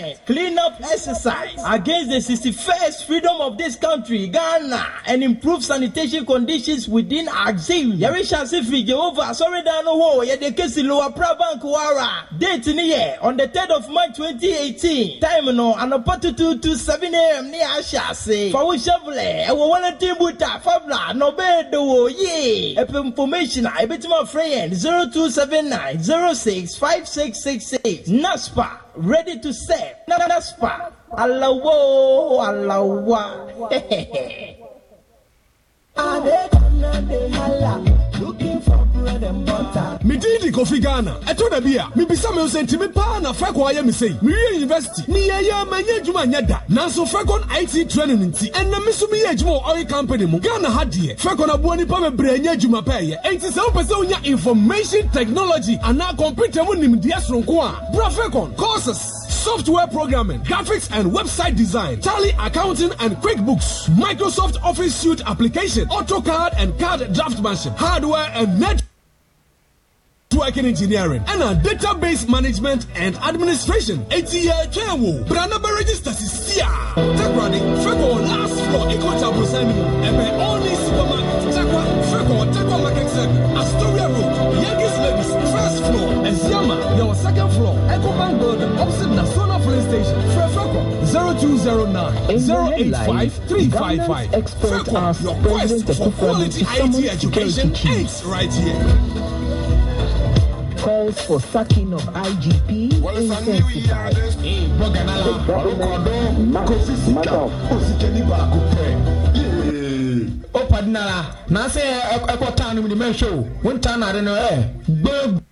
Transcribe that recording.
protest, clean up exercise against the 61st freedom of this country, Ghana, and improve sanitation conditions within our zone. Yẹ̀rí ṣàṣìfì Jehova Sọ́rídàánú wò yẹ̀dẹ̀ kẹ́sì lọ́wọ́ Prabank Date Déètì nìyẹn on the third of March twenty eighteen. Time nù ànàpọ̀ tuntun to seven a.m. ní àṣàṣe. Fọwọ́ ṣẹ́fúlẹ̀ ẹ̀wọ̀ wọlé tí ń bu ta fábùlà nà ọbẹ̀ èdòwò yìí. Ẹ̀pẹ̀ information àìbí tí mo fẹ́ yẹn zero two seven nine zero six five six six six NASPA. ready to serve. Naspa. Allawo, Allawa. Are they going mofiri ghana ɛtɔ da bi a mibisa mi nso ntumi paa na fɛkɔn ayɛ mi sɛyi miwie university mi yɛ yɛ ma nye adwuma nyɛ da nanso fɛkɔn it training nti ɛnna mi so mi yɛ adwuma wɔ oil company mu ghana ha deɛ fɛkɔn aboa nipa bebree nye adwuma pɛɛ yɛ nti sɛ wopɛ sɛ wonya information technology anaa kɔmputa mu nimdeɛ soronko a bra fɛkɔn courses software programming, graphics and website design, tally accounting and QuickBooks, Microsoft Office Suite application, AutoCAD and CAD draftsmanship, hardware and net networking engineering ɛna database management and administration eti yɛ twɛn wo branaba register sisi a takora de fɛkɔ last floor ekɔta aburusan mu ɛbɛ ɔni supermarket takora fɛkɔ takora market sɛbi astoria road yankees ladies first floor ɛziama yɛ wɔ second floor eco bank building opposite na Police filling station fɛfɛkɔ zero two zero nine zero eight five three five five fɛkɔ your quest for quality IT education ends right here calls for sacking of IGP well, insensitive. The nára náà sẹ́ ẹ̀kọ́ tán ni mo ní mẹ́ṣọ́ o wọ́n tán náà rẹ̀ náà ẹ̀ gbẹ́gbẹ́.